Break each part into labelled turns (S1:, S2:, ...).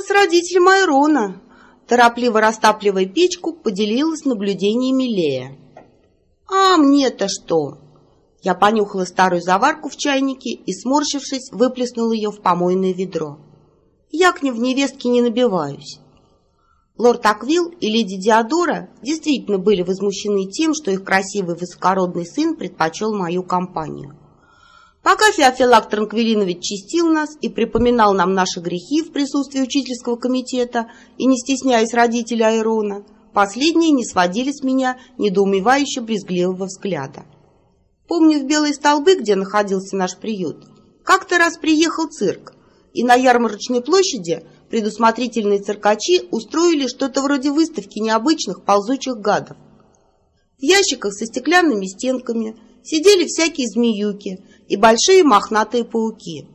S1: с родителем Айрона. Торопливо растапливая печку, поделилась наблюдениями Лея. «А мне-то что?» Я понюхала старую заварку в чайнике и, сморщившись, выплеснула ее в помойное ведро. Я к ним в невестке не набиваюсь. Лорд Аквилл и леди Диадора действительно были возмущены тем, что их красивый высокородный сын предпочел мою компанию. Пока Феофилак Транквилинович чистил нас и припоминал нам наши грехи в присутствии учительского комитета и не стесняясь родителей Айрона, последние не сводили с меня недоумевающе брезгливого взгляда. Помню, в Белые столбы, где находился наш приют, как-то раз приехал цирк, и на ярмарочной площади предусмотрительные циркачи устроили что-то вроде выставки необычных ползучих гадов. В ящиках со стеклянными стенками сидели всякие змеюки и большие мохнатые пауки.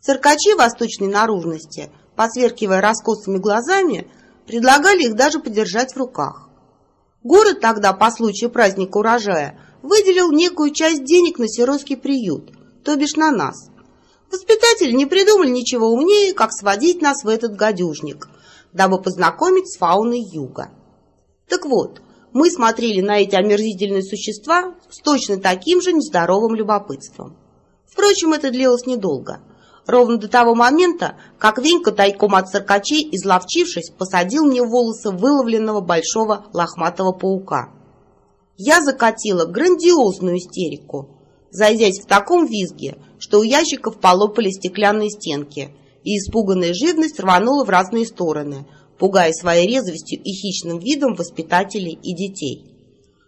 S1: Циркачи восточной наружности, посверкивая раскосыми глазами, предлагали их даже подержать в руках. Город тогда, по случаю праздника урожая, выделил некую часть денег на сиротский приют, то бишь на нас. Воспитатели не придумали ничего умнее, как сводить нас в этот гадюжник, дабы познакомить с фауной юга. Так вот, мы смотрели на эти омерзительные существа с точно таким же нездоровым любопытством. Впрочем, это длилось недолго. Ровно до того момента, как Венька тайком от циркачей, изловчившись, посадил мне волосы выловленного большого лохматого паука. Я закатила грандиозную истерику, зайдясь в таком визге, что у ящиков полопали стеклянные стенки, и испуганная живность рванула в разные стороны, пугая своей резвостью и хищным видом воспитателей и детей.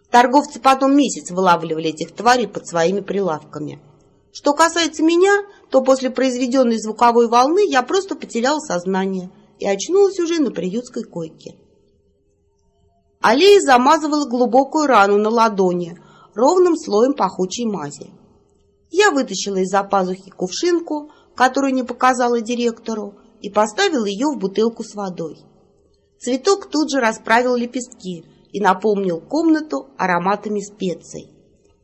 S1: Торговцы потом месяц вылавливали этих тварей под своими прилавками. Что касается меня, то после произведенной звуковой волны я просто потеряла сознание и очнулась уже на приютской койке. Аллея замазывала глубокую рану на ладони ровным слоем пахучей мази. Я вытащила из-за пазухи кувшинку, которую не показала директору, и поставила ее в бутылку с водой. Цветок тут же расправил лепестки и наполнил комнату ароматами специй.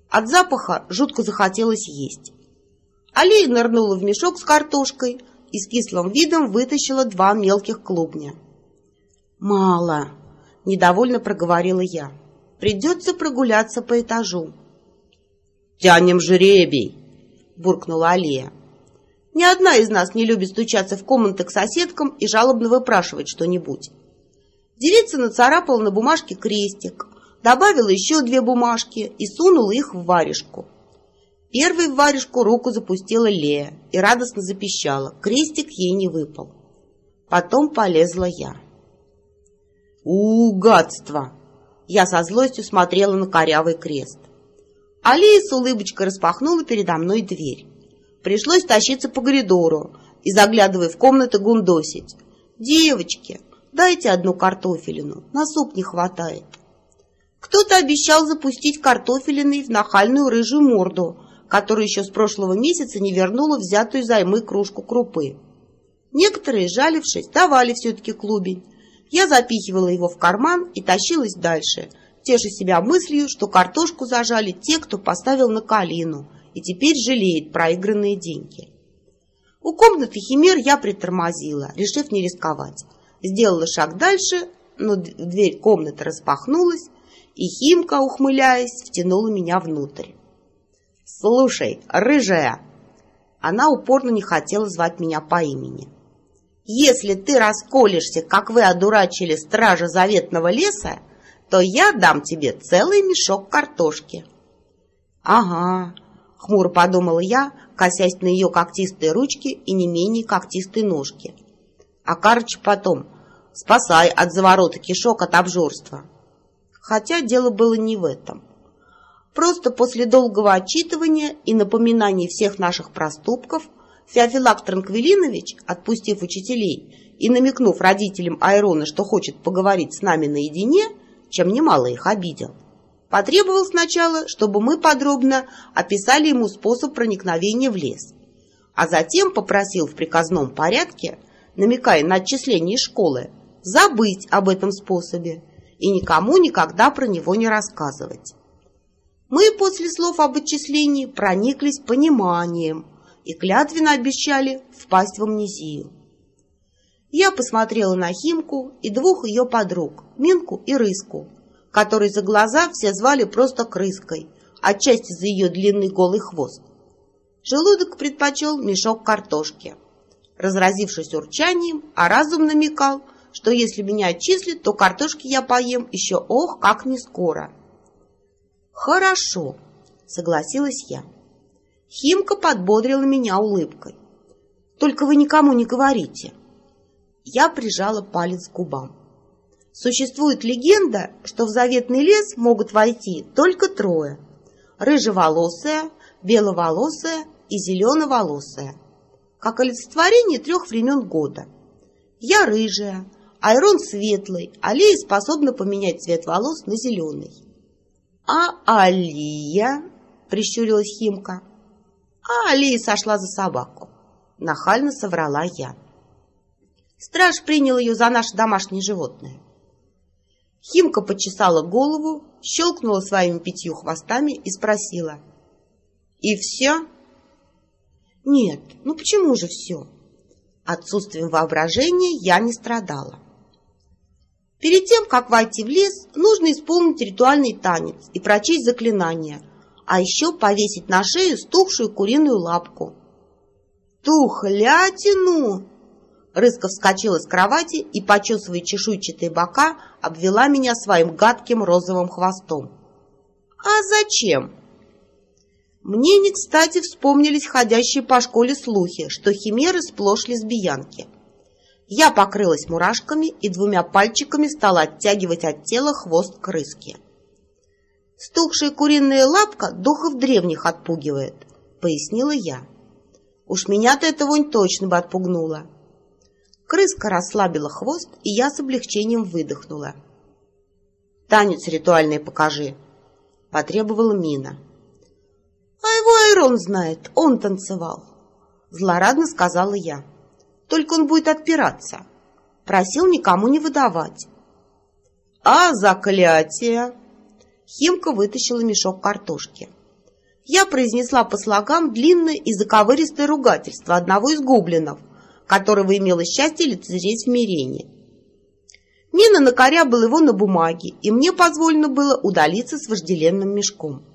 S1: От запаха жутко захотелось есть. Алия нырнула в мешок с картошкой и с кислым видом вытащила два мелких клубня. «Мало», — недовольно проговорила я. «Придется прогуляться по этажу».
S2: «Тянем жребий!»
S1: — буркнула Алия. «Ни одна из нас не любит стучаться в комнаты к соседкам и жалобно выпрашивать что-нибудь». Девица нацарапала на бумажке крестик, добавила еще две бумажки и сунула их в варежку. Первой в варежку руку запустила Лея и радостно запищала. Крестик ей не выпал. Потом полезла я.
S2: у гадство!
S1: Я со злостью смотрела на корявый крест. Алия с улыбочкой распахнула передо мной дверь. Пришлось тащиться по коридору и, заглядывая в комнаты, гундосить. «Девочки, дайте одну картофелину, на суп не хватает». Кто-то обещал запустить картофелиной в нахальную рыжую морду, которая еще с прошлого месяца не вернула взятую займы кружку крупы. Некоторые, жалившись, давали все-таки клубень. Я запихивала его в карман и тащилась дальше – теша себя мыслью, что картошку зажали те, кто поставил на калину и теперь жалеет проигранные деньги. У комнаты химер я притормозила, решив не рисковать. Сделала шаг дальше, но дверь комнаты распахнулась, и Химка, ухмыляясь, втянула меня внутрь. «Слушай, рыжая!» Она упорно не хотела звать меня по имени. «Если ты расколешься, как вы одурачили стража заветного леса, то я дам тебе целый мешок картошки. Ага, хмуро подумала я, косясь на ее когтистые ручки и не менее когтистые ножки. А Карыч потом, спасай от заворота кишок от обжорства. Хотя дело было не в этом. Просто после долгого отчитывания и напоминаний всех наших проступков Феофилак Транквилинович, отпустив учителей и намекнув родителям Айрона, что хочет поговорить с нами наедине, чем немало их обидел. Потребовал сначала, чтобы мы подробно описали ему способ проникновения в лес, а затем попросил в приказном порядке, намекая на отчисление школы, забыть об этом способе и никому никогда про него не рассказывать. Мы после слов об отчислении прониклись пониманием и клятвенно обещали впасть в амнезию. Я посмотрела на Химку и двух ее подруг, Минку и Рыску, которые за глаза все звали просто Крыской, отчасти за ее длинный голый хвост. Желудок предпочел мешок картошки. Разразившись урчанием, а разум намекал, что если меня отчислят, то картошки я поем еще ох, как не скоро. «Хорошо», — согласилась я. Химка подбодрила меня улыбкой. «Только вы никому не говорите». Я прижала палец к губам. Существует легенда, что в заветный лес могут войти только трое. Рыжеволосая, беловолосая и зеленоволосая. Как олицетворение трех времен года. Я рыжая, Айрон светлый, Алия способна поменять цвет волос на зеленый. «А Алия?» — прищурилась Химка. «А Алия сошла за собаку», — нахально соврала я. Страж принял ее за наше домашнее животное. Химка почесала голову, щелкнула своими пятью хвостами и спросила. «И все?» «Нет, ну почему же все?» Отсутствием воображения я не страдала. Перед тем, как войти в лес, нужно исполнить ритуальный танец и прочесть заклинание, а еще повесить на шею стухшую куриную лапку. «Тухлятину!» Рыска вскочила с кровати и, почесывая чешуйчатые бока, обвела меня своим гадким розовым хвостом. «А зачем?» Мне не кстати вспомнились ходящие по школе слухи, что химеры сплошь лесбиянки. Я покрылась мурашками и двумя пальчиками стала оттягивать от тела хвост крыски. «Стухшая куриная лапка духов древних отпугивает», — пояснила я. «Уж меня-то эта вонь точно бы отпугнула». Крыска расслабила хвост, и я с облегчением выдохнула. «Танец ритуальный покажи», — потребовала Мина. «А его Айрон знает, он танцевал», — злорадно сказала я. «Только он будет отпираться. Просил никому не выдавать». «А заклятие?» Химка вытащила мешок картошки. Я произнесла по слогам длинное и заковыристое ругательство одного из гоблинов — которого имело счастье лицезреть в Мирене. Нина накорябала его на бумаге, и мне позволено было удалиться с вожделенным мешком.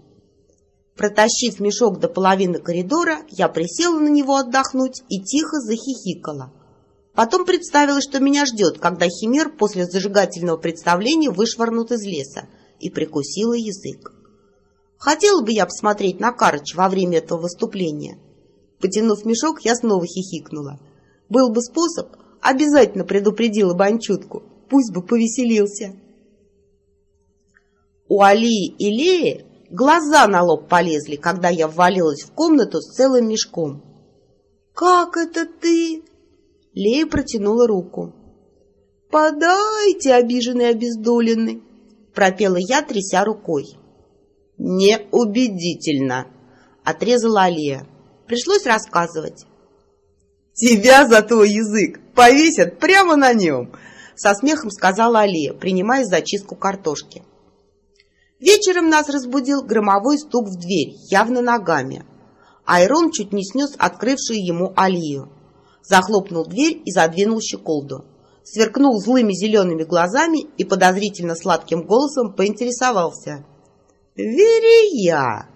S1: Протащив мешок до половины коридора, я присела на него отдохнуть и тихо захихикала. Потом представила, что меня ждет, когда химер после зажигательного представления вышвырнут из леса, и прикусила язык. Хотела бы я посмотреть на Карыч во время этого выступления. Потянув мешок, я снова хихикнула. Был бы способ, обязательно предупредила бы Анчутку. Пусть бы повеселился. У Алии и Леи глаза на лоб полезли, когда я ввалилась в комнату с целым мешком. «Как это ты?» Лея протянула руку. «Подайте, обиженный обездоленный!» пропела я, тряся рукой. «Неубедительно!» — отрезала Алия. Пришлось рассказывать. «Тебя за твой язык повесят прямо на нем!» Со смехом сказала Алия, принимая зачистку картошки. Вечером нас разбудил громовой стук в дверь, явно ногами. Айрон чуть не снес открывшую ему Алию. Захлопнул дверь и задвинул щеколду. Сверкнул злыми зелеными глазами и подозрительно сладким голосом поинтересовался. «Верия,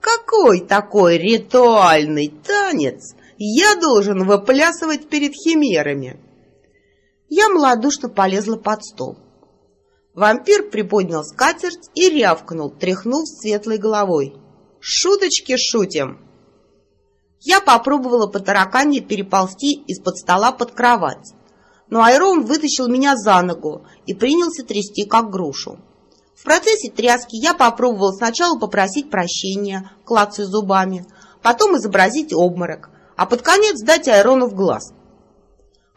S1: какой такой ритуальный танец я должен выплясывать перед химерами. Я малодушно полезла под стол. Вампир приподнял скатерть и рявкнул, тряхнув светлой головой. «Шуточки шутим!» Я попробовала по тараканье переползти из-под стола под кровать, но Айрон вытащил меня за ногу и принялся трясти, как грушу. В процессе тряски я попробовала сначала попросить прощения, клацая зубами, потом изобразить обморок, а под конец дать Айрону в глаз.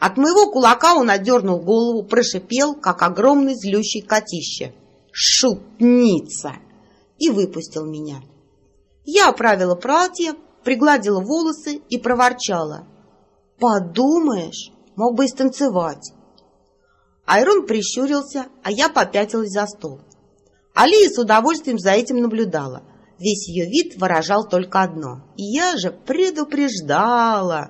S1: От моего кулака он отдернул голову, прошипел, как огромный злющий котище. «Шутница!» и выпустил меня. Я оправила платье, пригладила волосы и проворчала. «Подумаешь, мог бы и станцевать». Айрон прищурился, а я попятилась за стол. Алия с удовольствием за этим наблюдала. Весь ее вид выражал только одно. «Я же предупреждала!»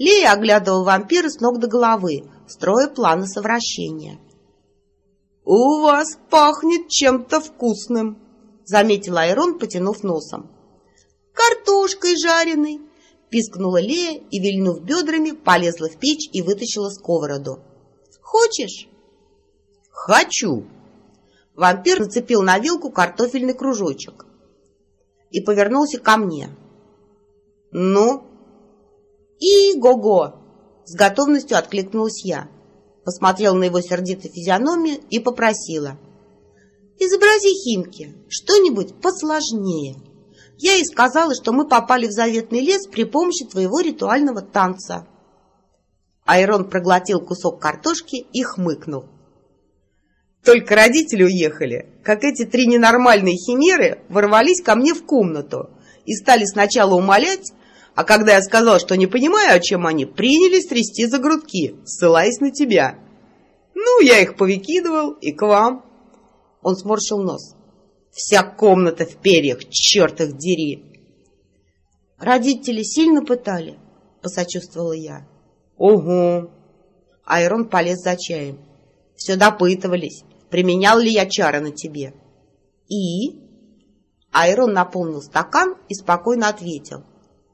S1: Лея оглядывал вампира с ног до головы, строя планы совращения.
S2: «У вас пахнет чем-то вкусным», — заметил Айрон, потянув носом.
S1: «Картошкой жареной», — пискнула Лея и, вильнув бедрами, полезла в печь и вытащила сковороду. «Хочешь?»
S2: «Хочу!»
S1: Вампир нацепил на вилку картофельный кружочек и повернулся ко мне.
S2: «Ну?»
S1: «И го-го!» С готовностью откликнулась я. Посмотрела на его сердитую физиономию и попросила. «Изобрази Химки, что-нибудь посложнее». Я ей сказала, что мы попали в заветный лес при помощи твоего ритуального танца.
S2: Айрон проглотил кусок картошки и хмыкнул. Только родители уехали, как эти три ненормальные химеры ворвались ко мне в комнату и стали сначала умолять, а когда я сказал, что не понимаю, о чем они, принялись трясти за грудки, ссылаясь на тебя. Ну, я их повыкидывал и к вам. Он сморщил нос. Вся комната в перьях, черт их дери.
S1: Родители сильно пытали, посочувствовала я.
S2: Угу.
S1: Айрон полез за чаем. Все допытывались, применял ли я чары на тебе. И? Айрон наполнил стакан и спокойно ответил.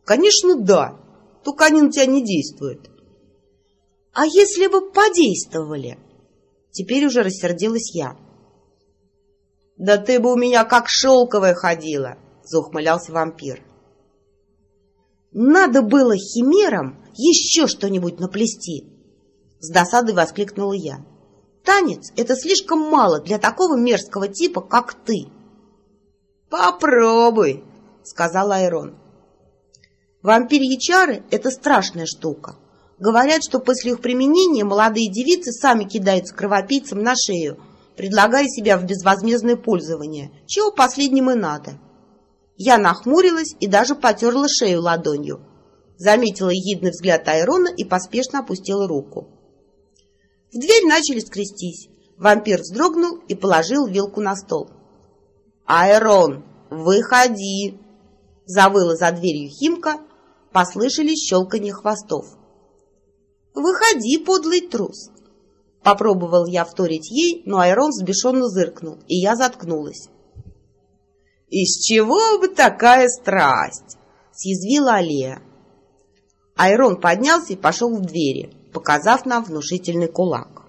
S2: Конечно, да. Только на тебя не действуют.
S1: А если бы подействовали? Теперь уже рассердилась я.
S2: Да ты бы у меня как шелковая ходила, заухмылялся вампир.
S1: Надо было химерам еще что-нибудь наплести. С досадой воскликнула я. Танец — это слишком мало для такого мерзкого типа, как ты.
S2: Попробуй, сказал Айрон.
S1: Вампирьи чары — это страшная штука. Говорят, что после их применения молодые девицы сами кидаются кровопийцам на шею, предлагая себя в безвозмездное пользование, чего последним и надо. Я нахмурилась и даже потерла шею ладонью. Заметила ехидный взгляд Айрона и поспешно опустила руку. В дверь начали скрестись. Вампир вздрогнул и положил вилку на стол.
S2: «Айрон, выходи!»
S1: Завыла за дверью Химка, послышались щелканье хвостов. «Выходи, подлый трус!» Попробовал я вторить ей, но Айрон взбешенно зыркнул, и я заткнулась.
S2: «Из чего бы такая страсть?»
S1: — съязвила Алия. Айрон поднялся и пошел в двери, показав нам внушительный кулак.